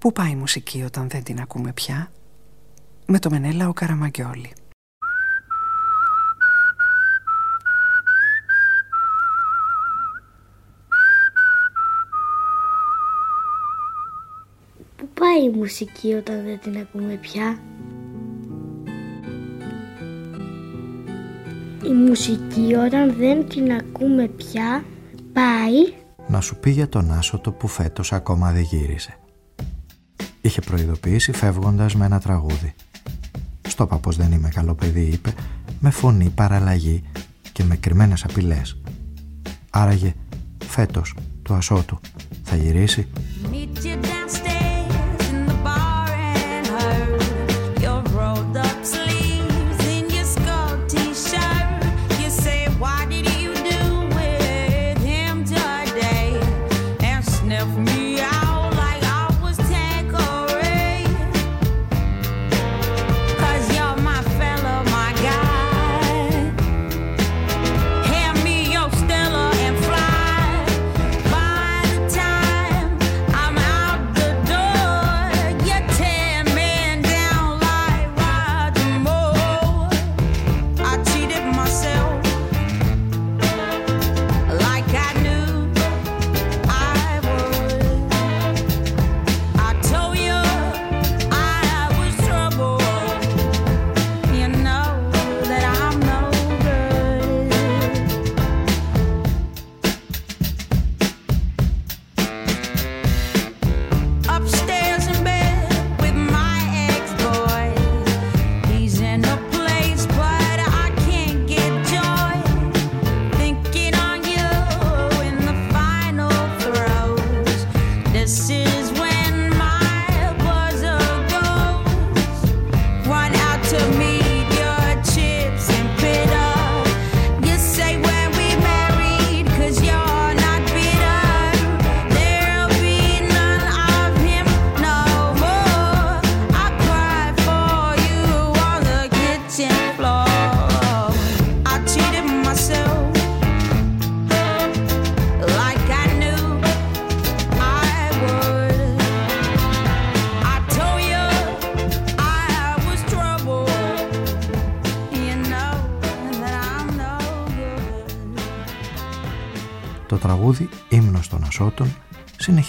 Πού πάει η μουσική όταν δεν την ακούμε πια; Με το Μενέλα ο Καραμαγκιόλη Πού πάει η μουσική όταν δεν την ακούμε πια; Η μουσική όταν δεν την ακούμε πια πάει να σου πει για τον Άσοτο που φέτος ακόμα δεν γύρισε. Είχε προειδοποιήσει φεύγοντας με ένα τραγούδι. Στο πως δεν είμαι καλό παιδί είπε με φωνή παραλλαγή και με κρυμμένες απειλές. Άραγε φέτος του Ασώτου θα γυρίσει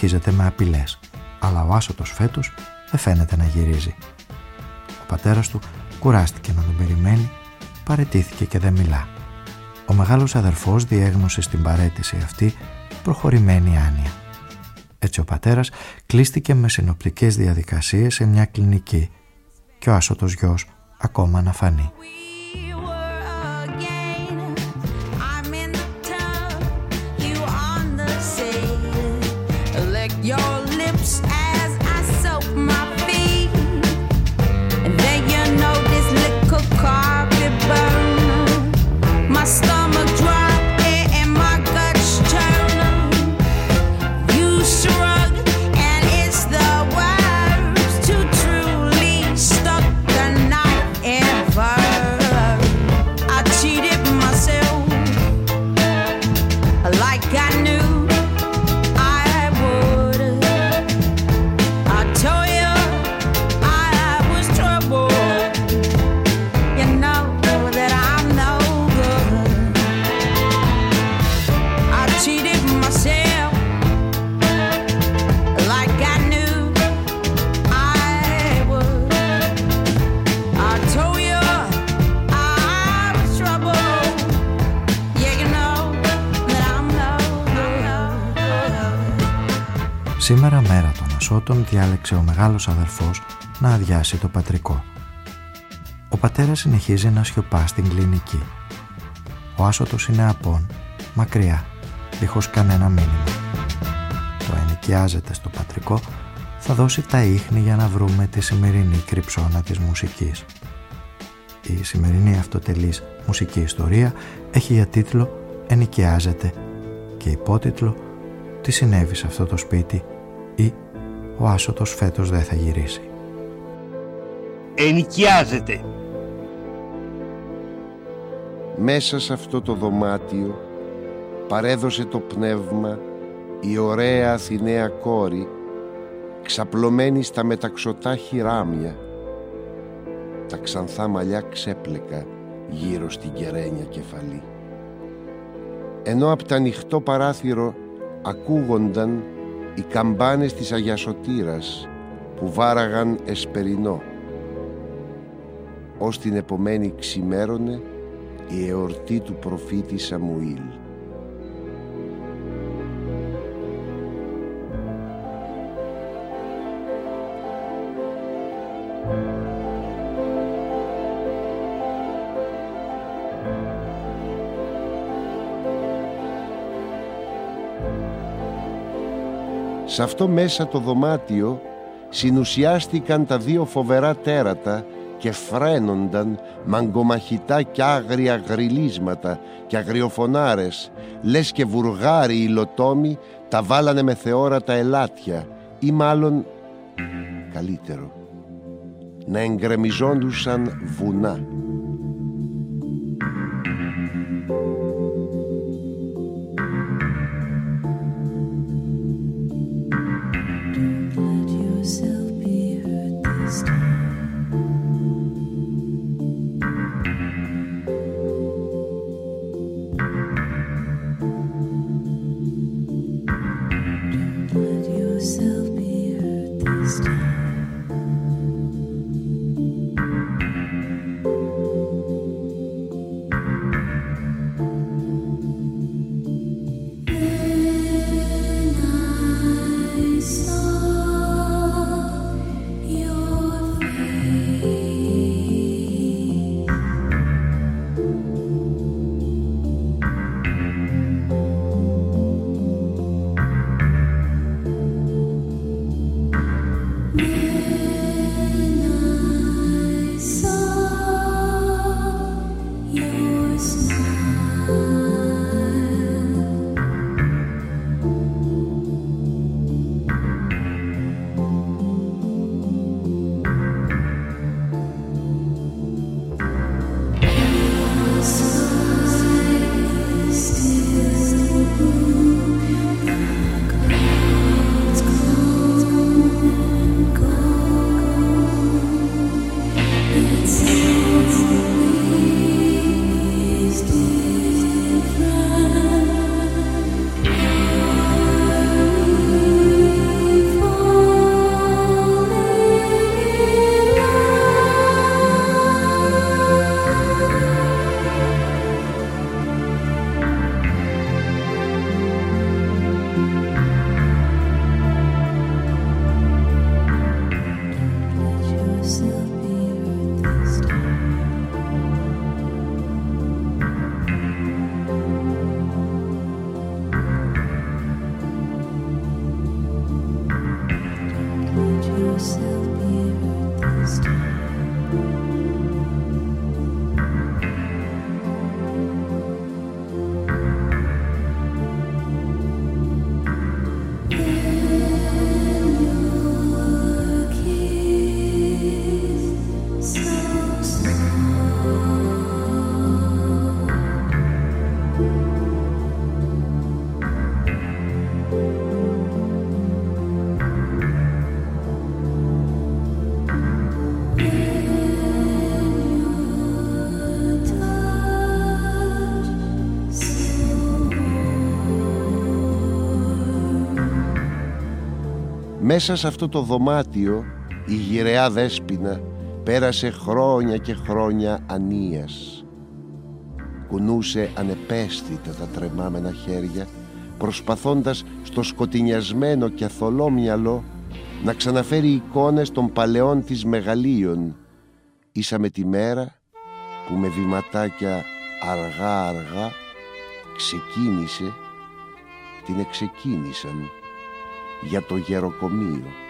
συνεχίζεται με απειλές, αλλά ο άσωτος φέτος δεν φαίνεται να γυρίζει. Ο πατέρας του κουράστηκε να τον περιμένει, παρετήθηκε και δεν μιλά. Ο μεγάλος αδερφός διέγνωσε στην παρέτηση αυτή προχωρημένη άνοια. Έτσι ο πατέρας κλείστηκε με συνοπτικές διαδικασίες σε μια κλινική και ο άσωτος γιος ακόμα να φανεί. Των Ασώτων διάλεξε ο μεγάλος αδερφός να αδειάσει το πατρικό. Ο πατέρας συνεχίζει να σιωπά στην κλινική. Ο Άσωτος είναι απόν, μακριά, δίχως κανένα μήνυμα. Το ενοικιάζεται στο πατρικό θα δώσει τα ίχνη για να βρούμε τη σημερινή κρυψώνα της μουσικής. Η σημερινή αυτοτελής μουσική ιστορία έχει για τίτλο «Ενοικιάζεται» και υπότιτλο «Τι συνέβη σε αυτό το σπίτι» ή «Ο άσωτος φέτος δεν θα γυρίσει». Ενοικιάζεται. Μέσα σε αυτό το δωμάτιο παρέδωσε το πνεύμα η ωραία Αθηναία κόρη ξαπλωμένη στα μεταξωτά χειράμια. Τα ξανθά μαλλιά ξέπλεκα γύρω στην κεραίνια κεφαλή. Ενώ από τα ανοιχτό παράθυρο ακούγονταν οι καμπάνες της Αγιασωτήρας που βάραγαν εσπερινό. Ως την επομένη ξημέρωνε η εορτή του προφήτη Σαμουήλ. Σε αυτό μέσα το δωμάτιο συνουσιάστηκαν τα δύο φοβερά τέρατα και φρένονταν μαγκομαχητά κι άγρια γριλίσματα και αγριοφωνάρες. Λες και βουργάρι υλοτόμοι τα βάλανε με θεόρατα ελάτια ή μάλλον καλύτερο να εγκρεμιζόντουσαν βουνά Μέσα σε αυτό το δωμάτιο η γυραιά δέσποινα πέρασε χρόνια και χρόνια ανίας. Κουνούσε ανεπαίσθητα τα τρεμάμενα χέρια προσπαθώντας στο σκοτεινιασμένο και αθολό μυαλό να ξαναφέρει εικόνες των παλαιών της μεγαλείων ίσα με τη μέρα που με βηματάκια αργά αργά ξεκίνησε την εξεκίνησαν για το γεροκομείο.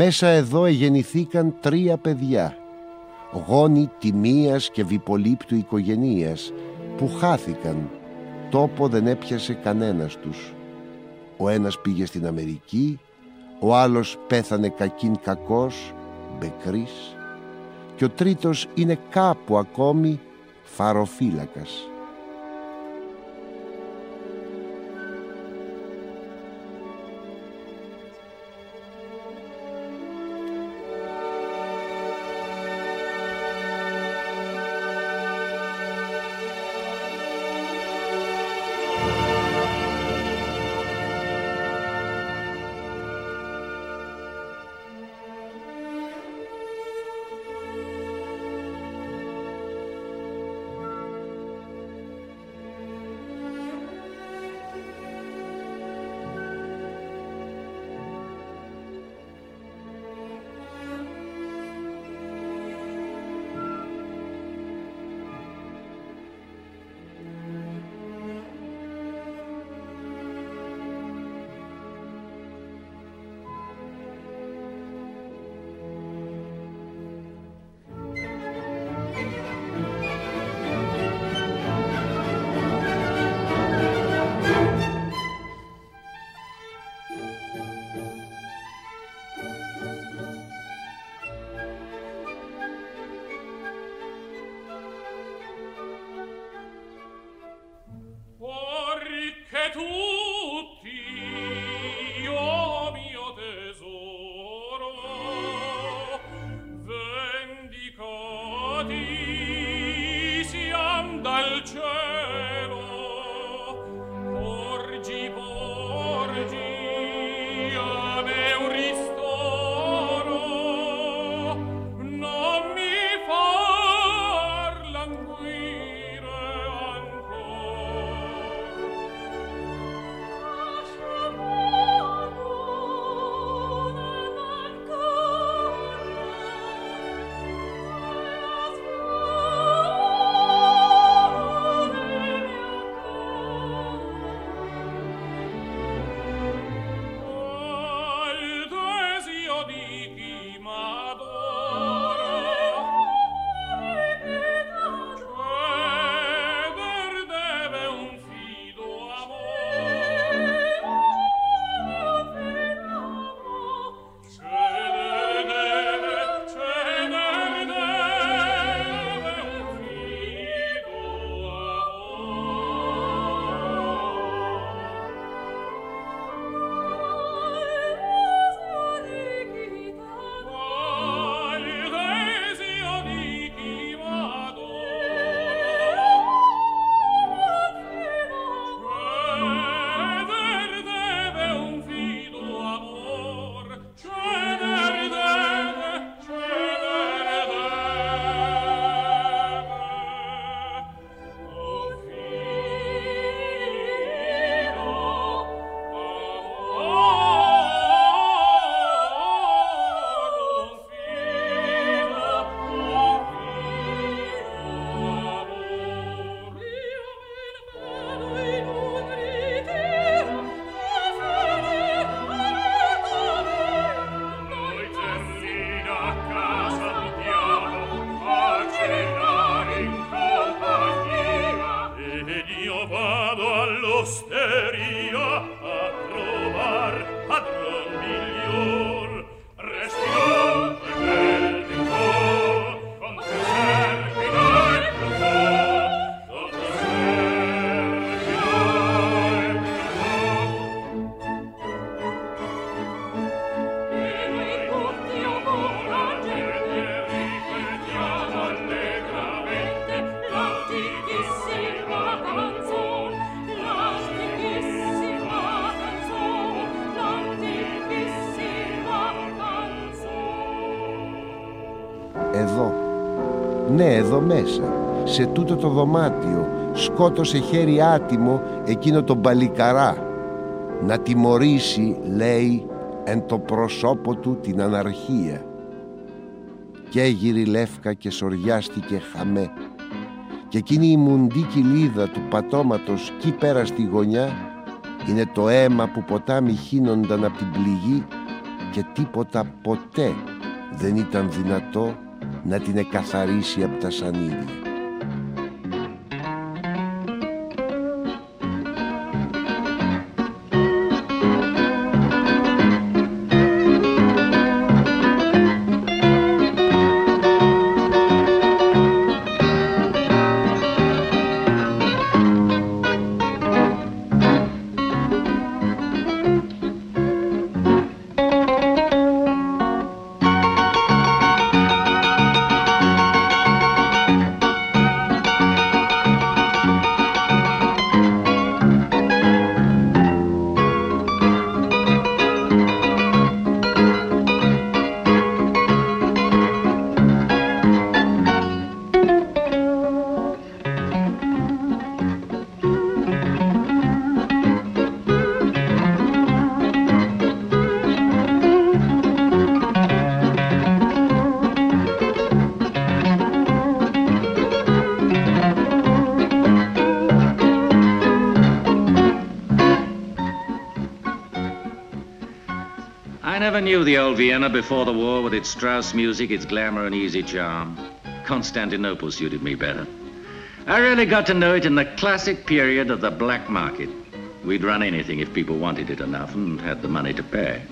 Μέσα εδώ εγεννηθήκαν τρία παιδιά, γόνοι τιμίας και βιπολίπτου οικογενείας, που χάθηκαν, τόπο δεν έπιασε κανένας τους. Ο ένας πήγε στην Αμερική, ο άλλος πέθανε κακήν κακός, μπεκρής, και ο τρίτος είναι κάπου ακόμη φαροφύλακας. Ναι, εδώ μέσα, σε τούτο το δωμάτιο, σκότωσε χέρι άτιμο εκείνο τον παλικαρά. Να τιμωρήσει, λέει, εν το προσώπο του την αναρχία. Και έγειρη λεύκα και σοριάστηκε χαμέ. Και εκείνη η μουντή κοιλίδα του πατώματος κι πέρα στη γωνιά είναι το αίμα που ποτάμι χύνονταν από την πληγή και τίποτα ποτέ δεν ήταν δυνατό να την εκαθαρίσει από τα σανίδια. The old Vienna before the war with its Strauss music, its glamour and easy charm. Constantinople suited me better. I really got to know it in the classic period of the black market. We'd run anything if people wanted it enough and had the money to pay.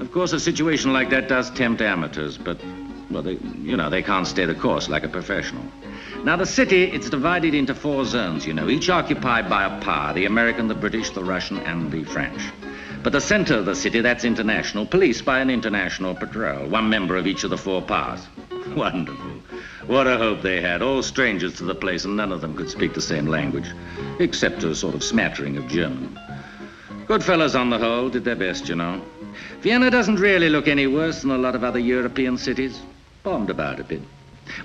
Of course, a situation like that does tempt amateurs, but, well, they, you know, they can't stay the course like a professional. Now, the city, it's divided into four zones, you know, each occupied by a power the American, the British, the Russian, and the French. But the center of the city, that's international, policed by an international patrol, one member of each of the four powers. Wonderful. What a hope they had. All strangers to the place, and none of them could speak the same language, except a sort of smattering of German. Good fellows on the whole, did their best, you know. Vienna doesn't really look any worse than a lot of other European cities. Bombed about a bit.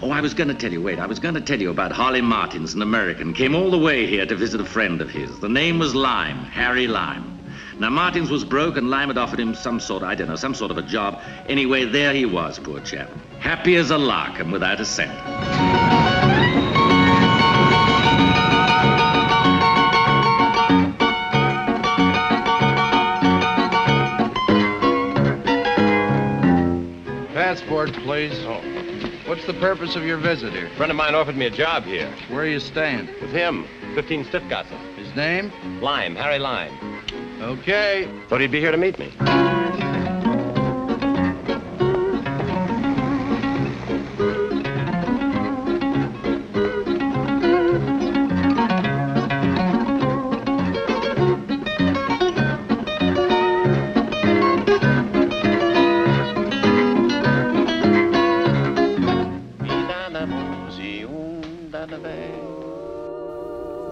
Oh, I was going to tell you, wait, I was going to tell you about Harley Martins, an American. Came all the way here to visit a friend of his. The name was Lime, Harry Lime. Now, Martins was broke, and Lime had offered him some sort, I don't know, some sort of a job. Anyway, there he was, poor chap. Happy as a lark and without a cent. Passport, please. Oh. What's the purpose of your visit here? A friend of mine offered me a job here. Where are you staying? With him. 15 Stiffgasse. His name? Lime, Harry Lime. Okay. Thought he'd be here to meet me.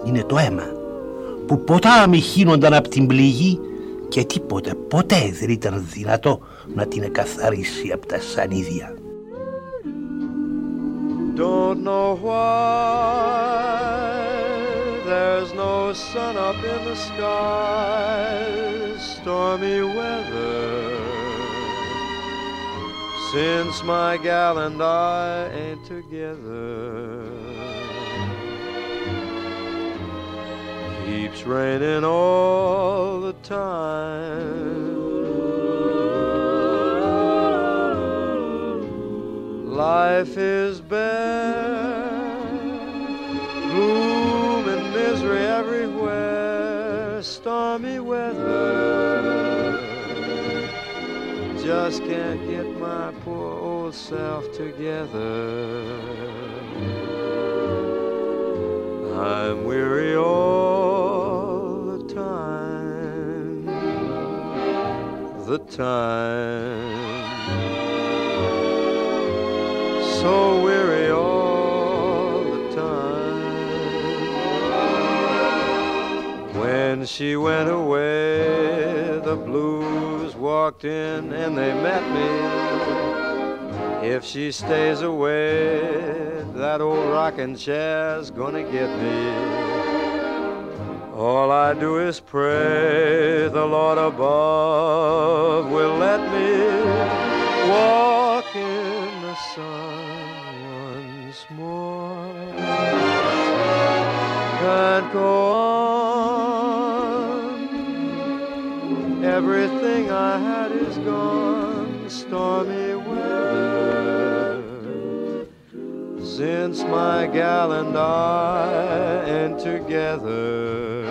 Είναι το αίμα Που ποτάμι χύνονταν από την πληγή και τίποτε ποτέ δεν ήταν δυνατό να την εκαθαρίσει από τα σανίδια. Don't know why there's no sun up in the sky, stormy weather. Since my gal and I ain't together. Keeps raining all the time. Life is bare, gloom and misery everywhere, stormy weather. Just can't get my poor old self together. I'm weary all the time. So weary all the time. When she went away, the blues walked in and they met me. If she stays away, that old rocking chair's gonna get me. All I do is pray the Lord above will let me walk in the sun once more. Can't go on. Everything I had is gone. stormy Since my gal and I ain't together,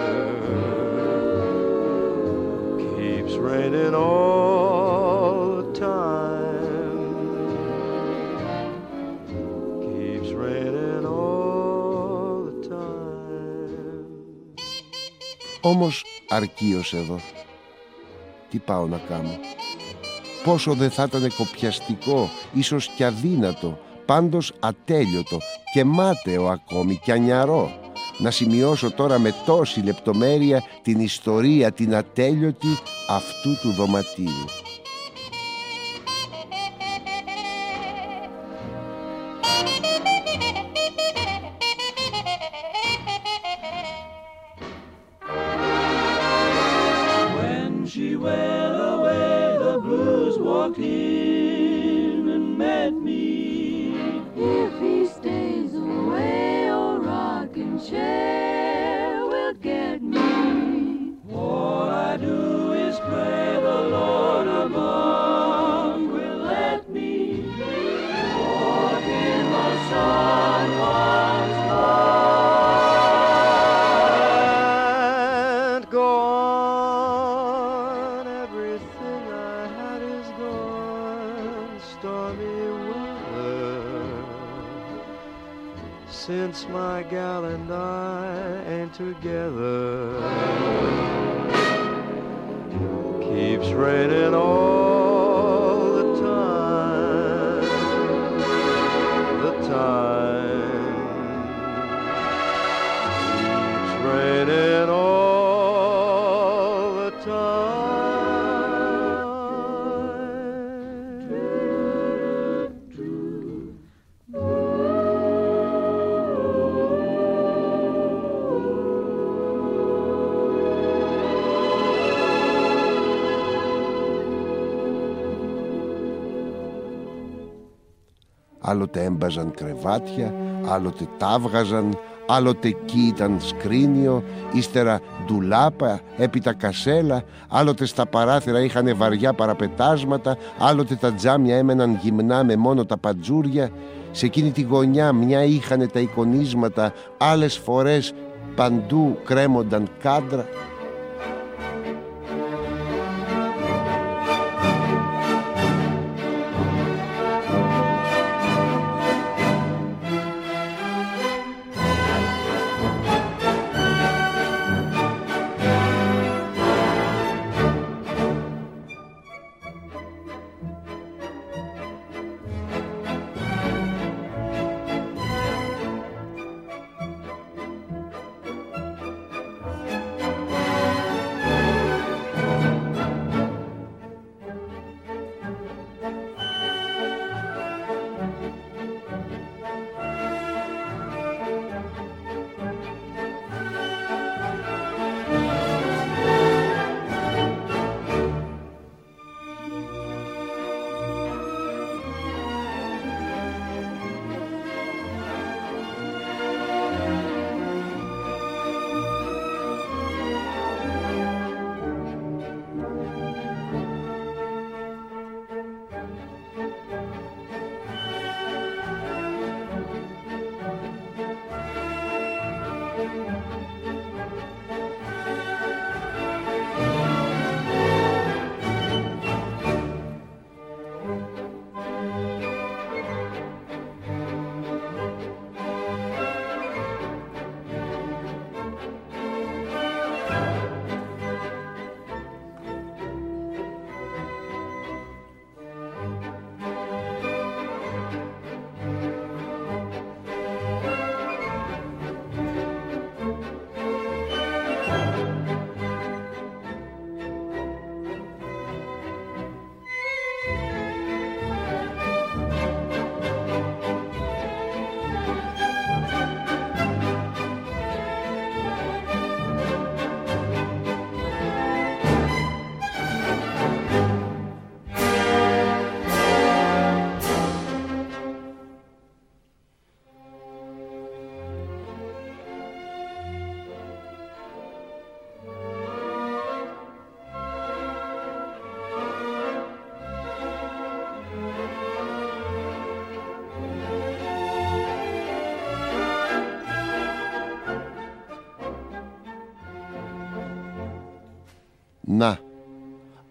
keeps raining all the time. Keeps raining all the time. Όμως αρκείος εδώ. Τι πάω να κάνω. Πόσο δεν θα ήταν κοπιαστικό, ίσως και αδύνατο, πάντως ατέλειωτο και μάταιο ακόμη και ανιαρό. Να σημειώσω τώρα με τόση λεπτομέρεια την ιστορία την ατέλειωτη αυτού του δωματίου. Άλλοτε έμπαζαν κρεβάτια, άλλοτε τάβγαζαν, άλλοτε εκεί ήταν σκρίνιο, ύστερα ντουλάπα, έπειτα κασέλα, άλλοτε στα παράθυρα είχαν βαριά παραπετάσματα, άλλοτε τα τζάμια έμεναν γυμνά με μόνο τα παντζούρια, σε εκείνη τη γωνιά μια είχαν τα εικονίσματα, άλλες φορές παντού κρέμονταν κάντρα.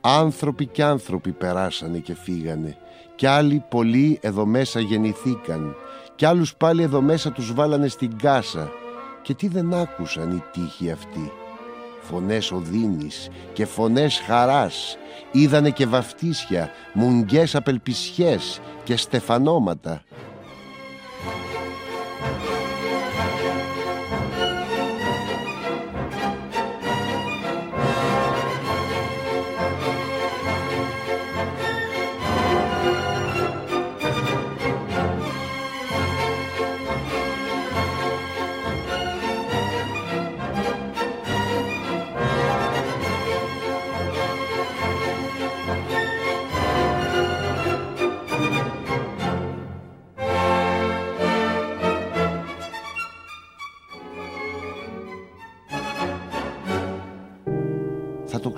Άνθρωποι κι άνθρωποι περάσανε και φύγανε. Κι άλλοι πολλοί εδώ μέσα γεννηθήκαν. Κι άλλους πάλι εδώ μέσα τους βάλανε στην κάσα. Και τι δεν άκουσαν οι τύχοι αυτοί. Φωνές οδύνης και φωνές χαράς. Είδανε και βαφτίσια, μουγγές απελπισιές και στεφανώματα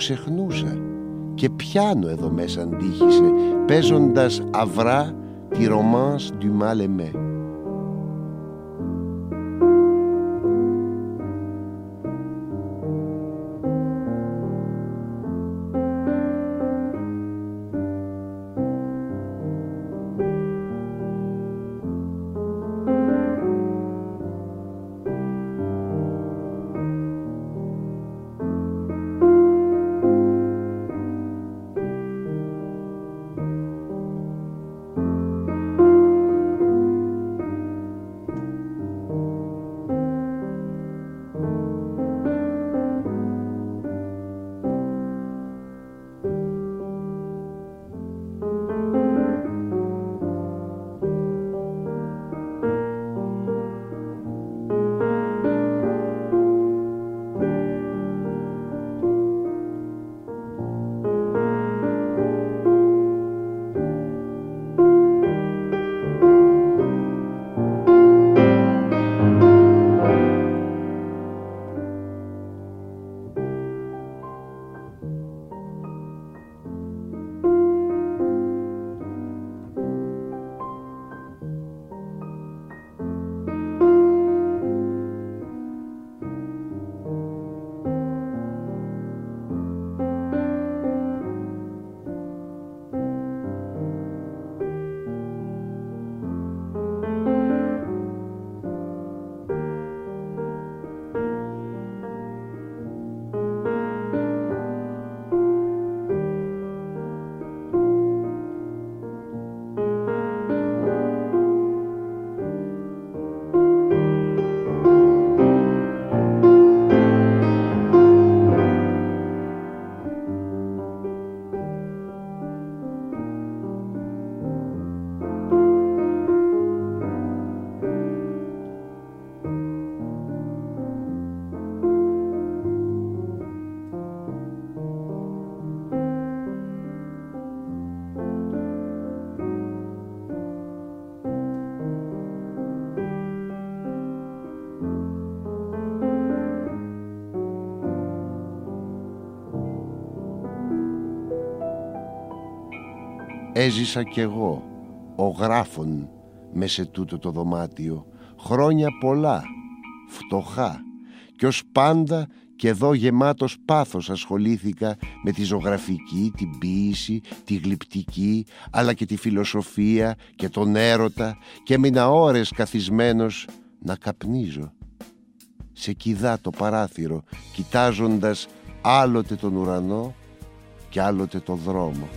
ξεχνούσα και πιάνω εδώ μέσα αντίχησε παίζοντας αυρά τη ρομάνς du mal Έζησα κι εγώ, ο γράφων, με σε τούτο το δωμάτιο, χρόνια πολλά, φτωχά, κι ως πάντα και εδώ γεμάτος πάθος ασχολήθηκα με τη ζωγραφική, την ποίηση, τη γλυπτική, αλλά και τη φιλοσοφία και τον έρωτα και έμεινα ώρες καθισμένος να καπνίζω. Σε κηδά το παράθυρο, κοιτάζοντας άλλοτε τον ουρανό και άλλοτε το δρόμο.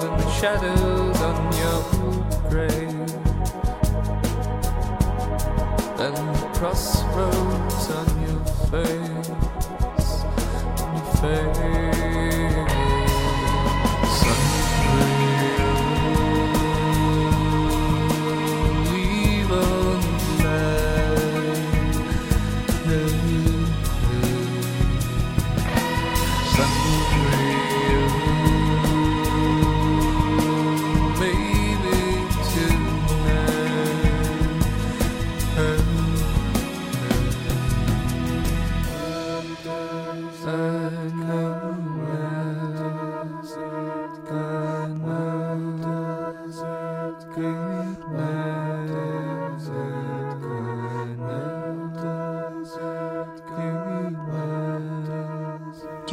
than the shadows on your grave. And the crossroads on your face, on your face.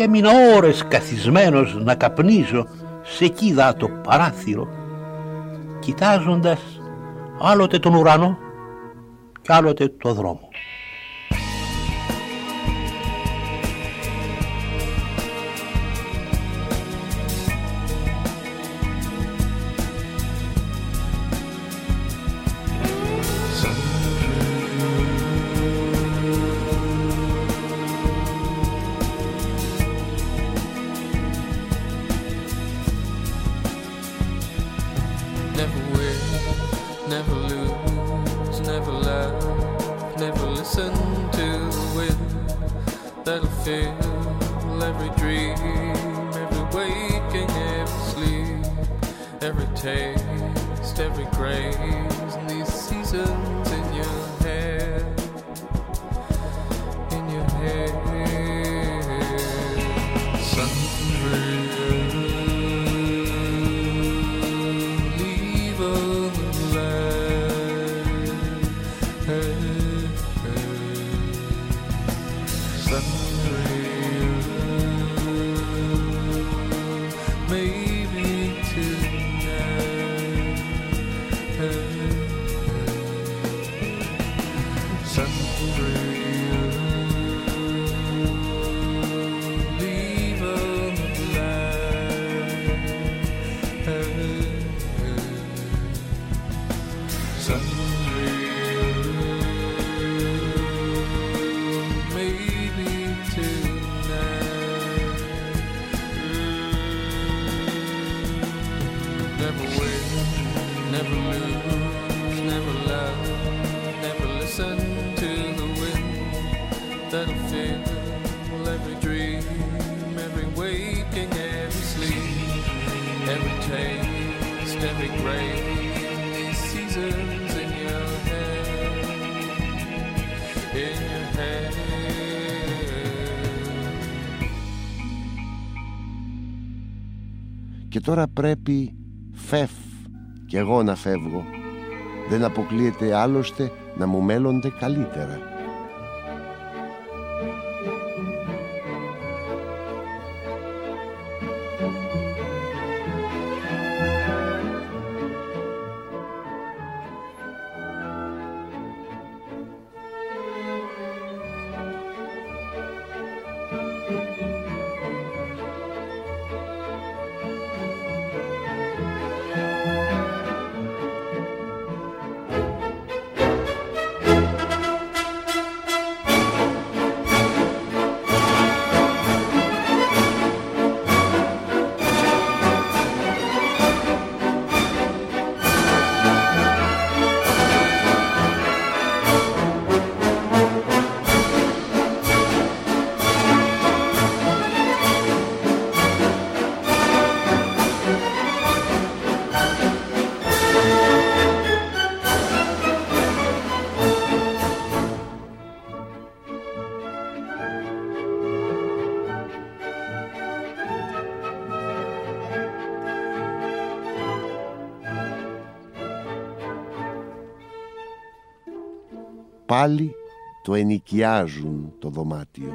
και έμεινα ώρες καθισμένος να καπνίζω σε κίδα το παράθυρο κοιτάζοντας άλλοτε τον ουρανό και άλλοτε το δρόμο. τώρα πρέπει φεύ και εγώ να φεύγω. Δεν αποκλείεται άλλωστε να μου μέλλονται καλύτερα. Πάλι το ενοικιάζουν το δωμάτιο.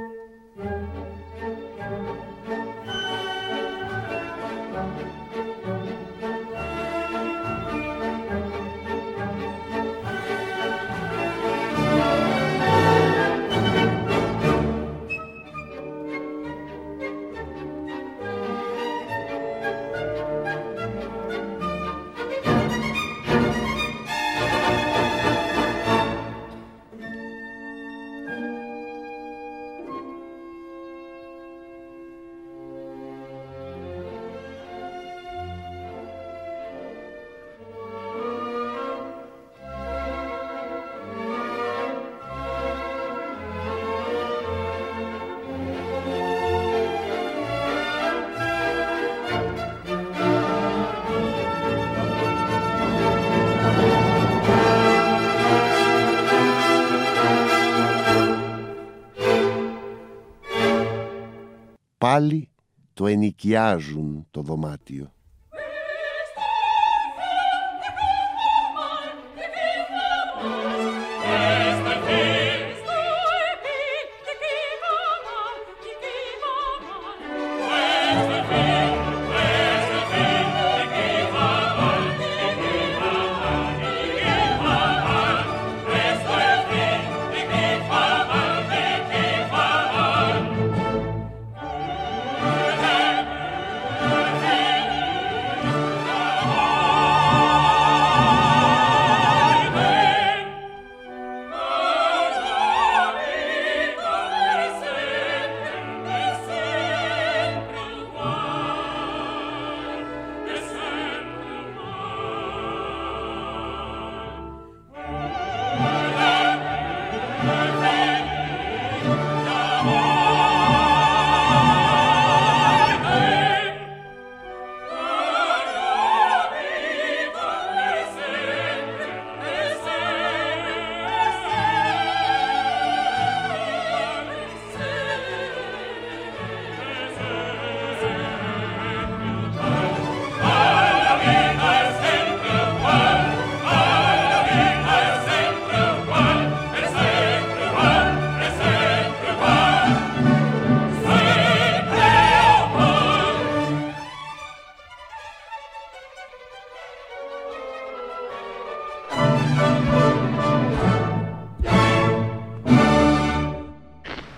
Πάλι το ενοικιάζουν το δωμάτιο.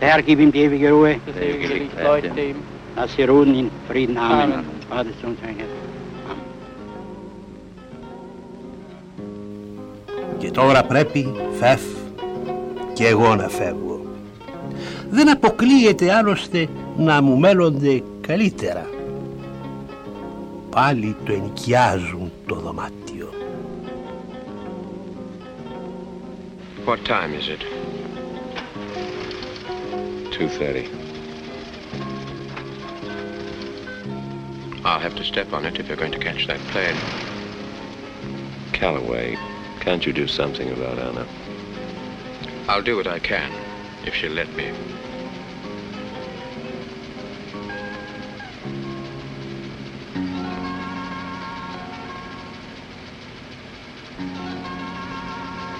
Herr gib ihm die ewige Ruhe. Das ewige Licht leuchte ihm. Lass sie ruhen in Frieden. Amen. Amen. Vater, Sohn, Heiliger Geist. Και τώρα πρέπει, φεύ, και εγώ να φεύγω. Δεν αποκλείεται άλλωστε να μου μέλλονται καλύτερα. Πάλι το ενοικιάζουν το δωμάτιο. What time is it? 2.30. I'll have to step on it if you're going to catch that plane. Calloway, can't you do something about Anna? I'll do what I can, if she'll let me.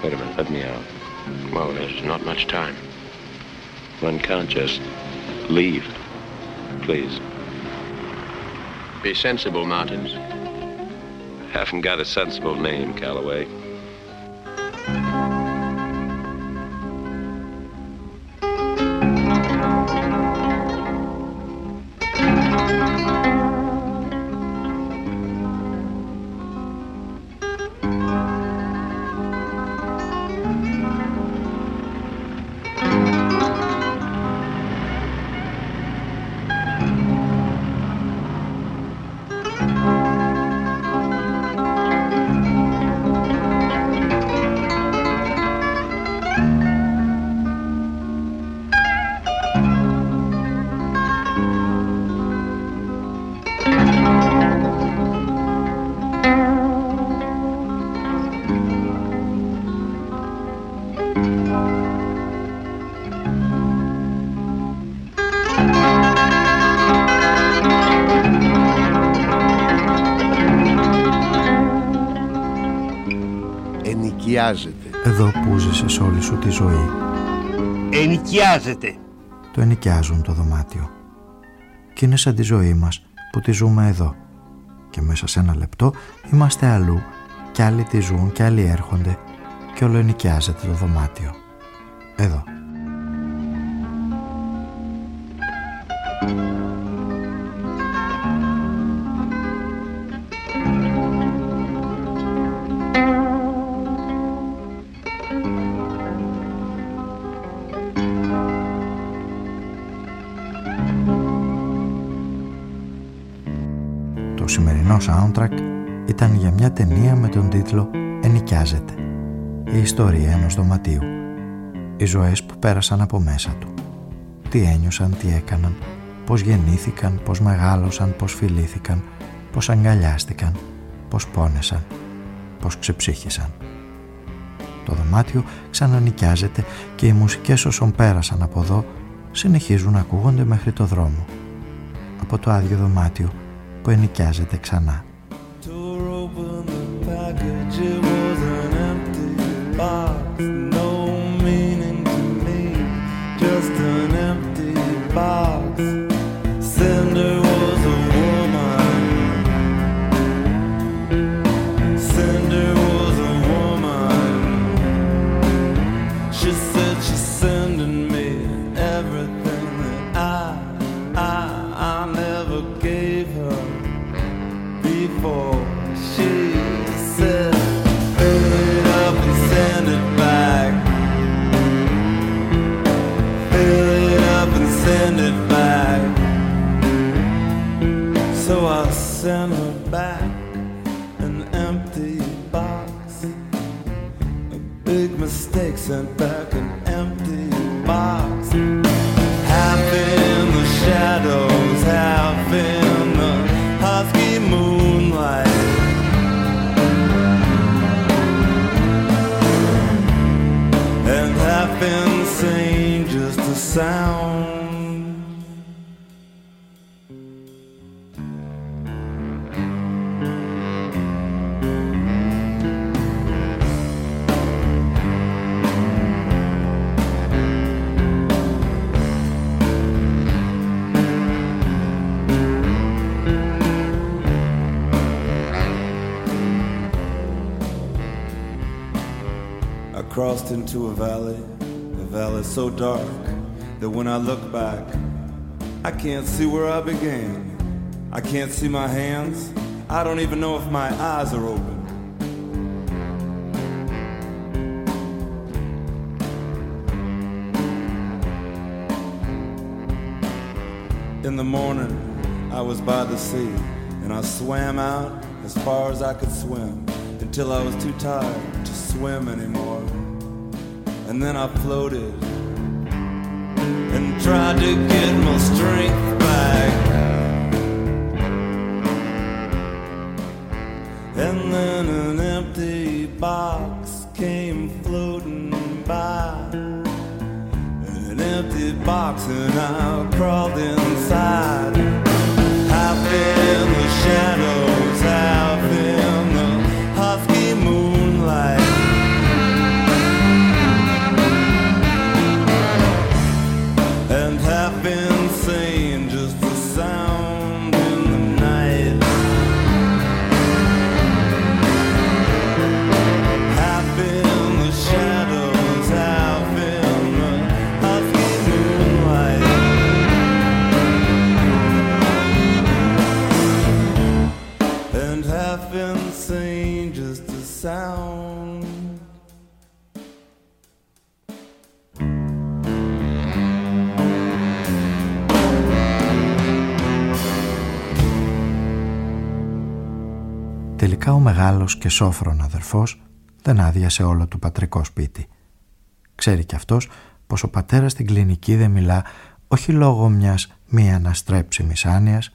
Wait a minute, let me out. Well, there's not much time. One can't just leave. Please. Be sensible, Martins. Haven't got a sensible name, Calloway. Εδώ που ζησε σε όλη σου τη ζωή. Ενοικιάζεται. Το ενοικιάζουν το δωμάτιο. Και είναι σαν τη ζωή μας που τη ζούμε εδώ. Και μέσα σε ένα λεπτό είμαστε αλλού κι άλλοι τη ζουν κι άλλοι έρχονται και όλο ενοικιάζεται το δωμάτιο. Εδώ. Ταινία με τον τίτλο «Ενοικιάζεται». Η ιστορία ενός δωματίου. Οι ζωές που πέρασαν από μέσα του. Τι ένιωσαν, τι έκαναν, πώς γεννήθηκαν, πώς μεγάλωσαν, πώς φιλήθηκαν, πώς αγκαλιάστηκαν, πώς πόνεσαν, πώς ξεψύχησαν. Το δωμάτιο ξανανοικιάζεται και οι μουσικές όσων πέρασαν από εδώ συνεχίζουν να ακούγονται μέχρι το δρόμο. Από το άδειο δωμάτιο που ενοικιάζεται ξανά. Into a valley, a valley so dark that when I look back, I can't see where I began. I can't see my hands. I don't even know if my eyes are open. In the morning, I was by the sea, and I swam out as far as I could swim until I was too tired to swim anymore. And then I floated and tried to get my strength back. And then an empty box came floating by. An empty box, and I crawled inside. Μεγάλος και σόφρον αδερφός δεν άδειασε όλο του πατρικό σπίτι. Ξέρει κι αυτός πως ο πατέρας στην κλινική δεν μιλά όχι λόγω μιας μη αναστρέψιμης άνοιας,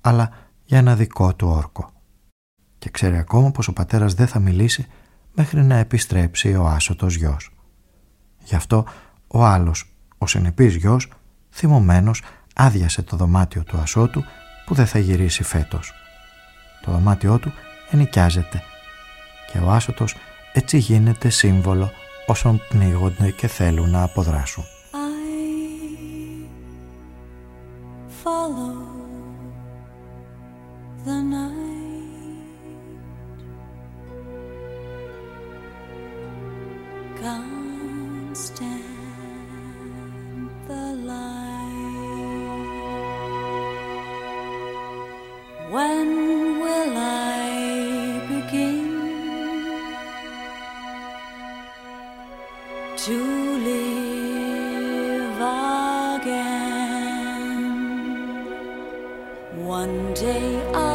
αλλά για ένα δικό του όρκο. Και ξέρει ακόμα πως ο πατέρας δεν θα μιλήσει μέχρι να επιστρέψει ο άσωτος γιος. Γι' αυτό ο άλλος, ο συνεπής γιος, θυμωμένος άδειασε το δωμάτιο του ασώτου που δεν θα γυρίσει φέτος. Το δωμάτιό του ενοικιάζεται. Και ο άσωτος έτσι γίνεται σύμβολο όσων πνίγονται και θέλουν να αποδράσουν. One day I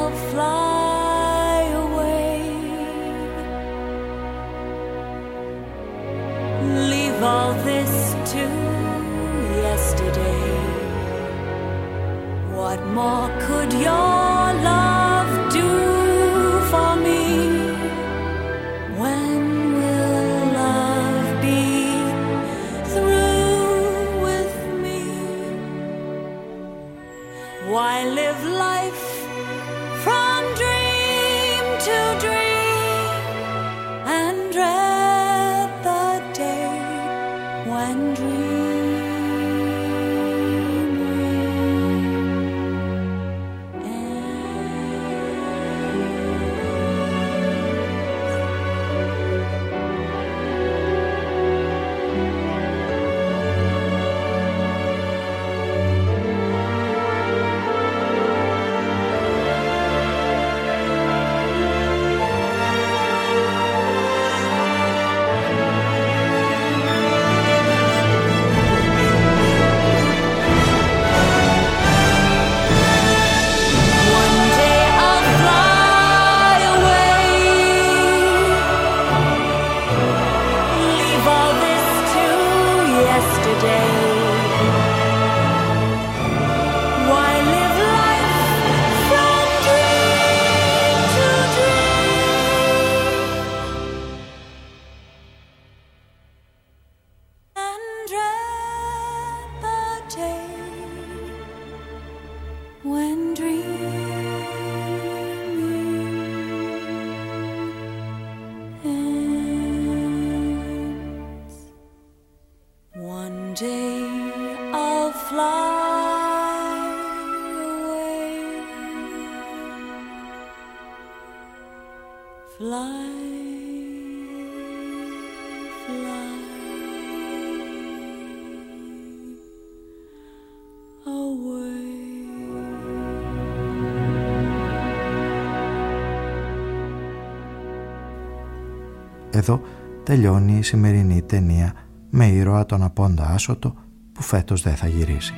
Εδώ τελειώνει η σημερινή ταινία με ήρωα τον Απόντα Άσωτο που φέτος δεν θα γυρίσει.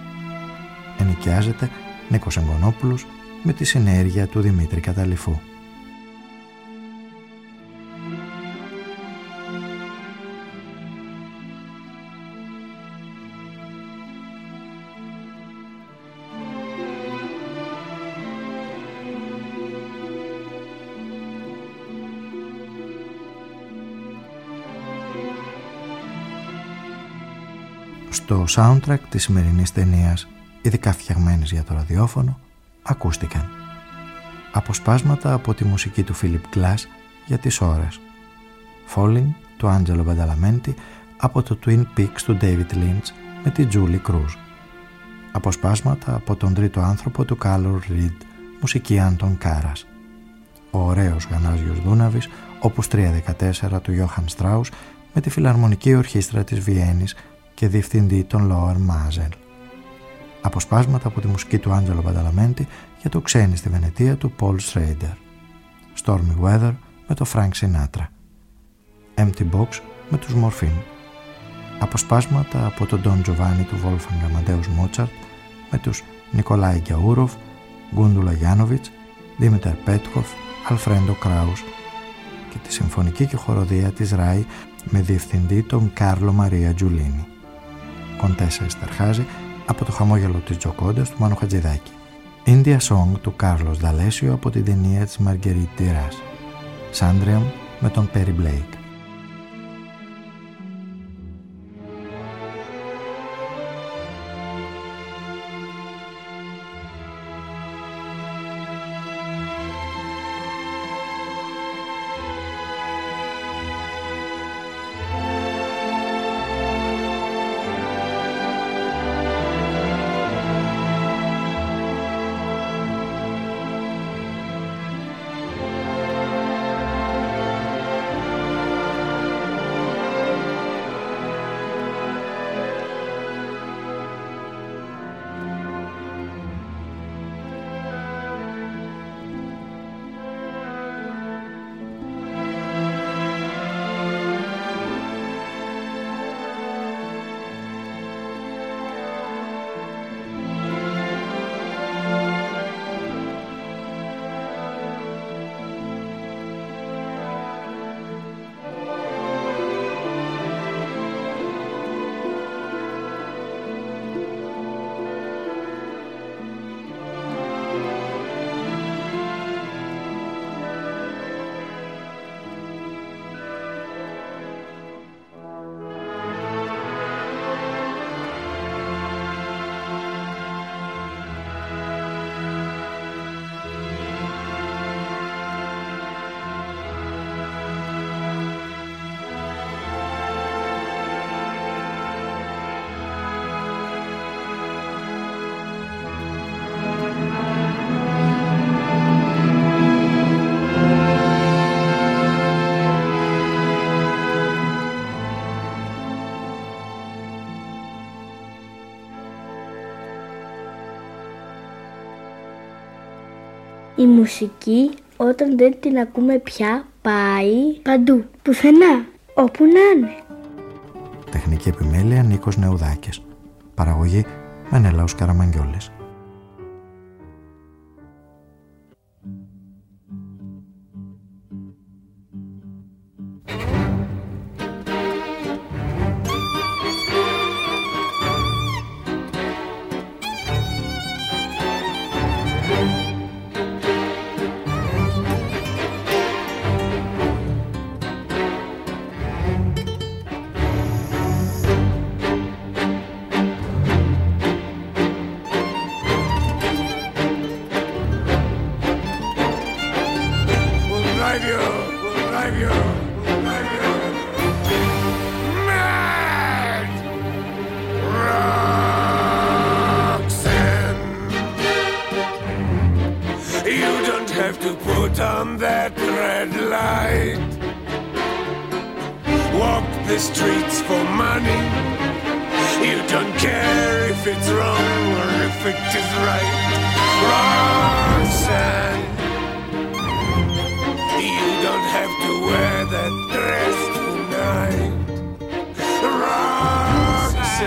Ενοικιάζεται Νίκος Εγκονόπουλος με τη συνέργεια του Δημήτρη Καταληφού. Στο soundtrack της σημερινής ταινίας, ειδικά φτιαγμένης για το ραδιόφωνο, ακούστηκαν. Αποσπάσματα από τη μουσική του Φίλιπ Glass για τις ώρες. Falling του Άντζελο Μπανταλαμέντη από το Twin Peaks του David Lynch με τη Julie Cruz. Αποσπάσματα από τον τρίτο άνθρωπο του Κάλορ Reed μουσική Άντων Κάρας ο ωραίος Γανάζιος Δούναβης όπως 314 του Johann Strauss με τη Φιλαρμονική Ορχήστρα της Βιέννης και διευθυντή των Lower Μάζελ. Αποσπάσματα από τη μουσική του Άντζελο Μπανταλαμέντη για το ξένη στη Βενετία του Paul Schrader. Stormy Weather με το Frank Sinatra. Empty Box με τους Morphine. Αποσπάσματα από τον Don Giovanni του Wolfgang Amadeus Mozart με τους Νικολάη Γκιαούροφ, Γκούντουλα Γιάνοβιτς, Δήμητερ Πέτχοφ, Αλφρέντο Κράους και τη συμφωνική και χορωδία της Ράι με διευθυντή τον Κάρλο Μαρία Τζουλίνη. Κοντέσα Εστερχάζη από το χαμόγελο της Τζοκόντας του Μάνου Χατζηδάκη. India Song του Κάρλος ντ' Αλέσιο από την ταινία της Μαργκερίτ Ντυράς. Sandriam με τον Πέρι Μπλέικ. Η μουσική όταν δεν την ακούμε πια πάει παντού, πουθενά, όπου να είναι. Τεχνική επιμέλεια Νίκος Νεουδάκης. Παραγωγή Μενέλαος Καραμαγγιόλης. Have to put on that red light. Walk the streets for money. You don't care if it's wrong or if it is right. Roxanne. You don't have to wear that dress tonight. Roxanne.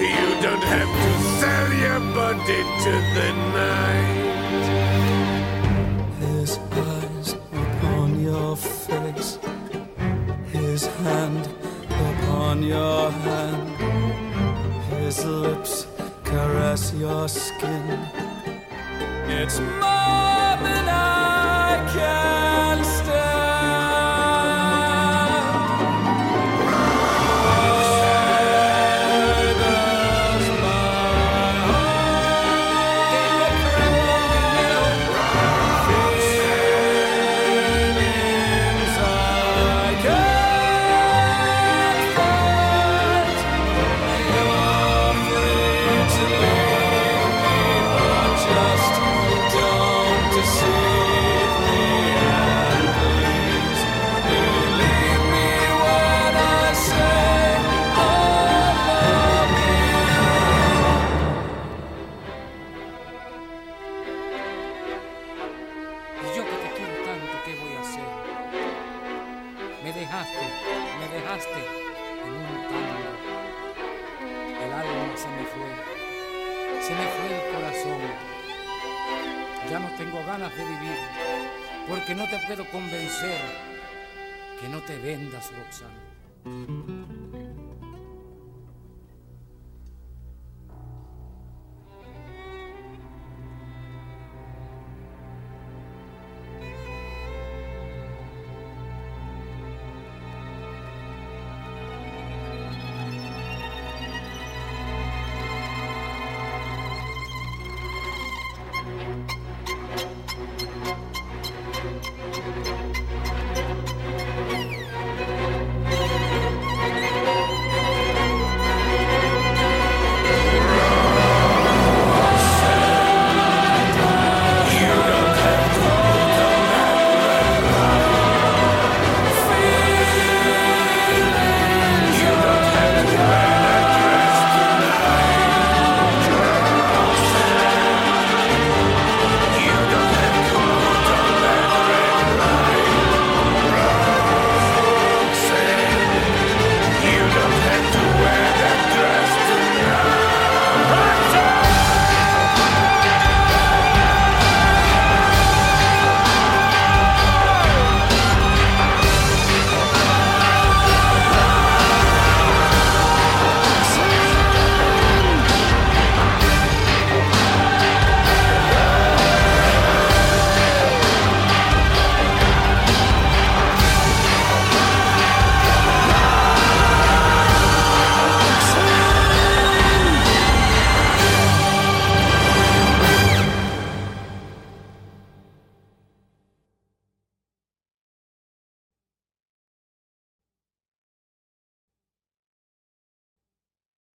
You don't have to your to the night. His eyes upon your face, his hand upon your hand, his lips caress your skin. It's more than I can convencer que no te vendas, Roxana.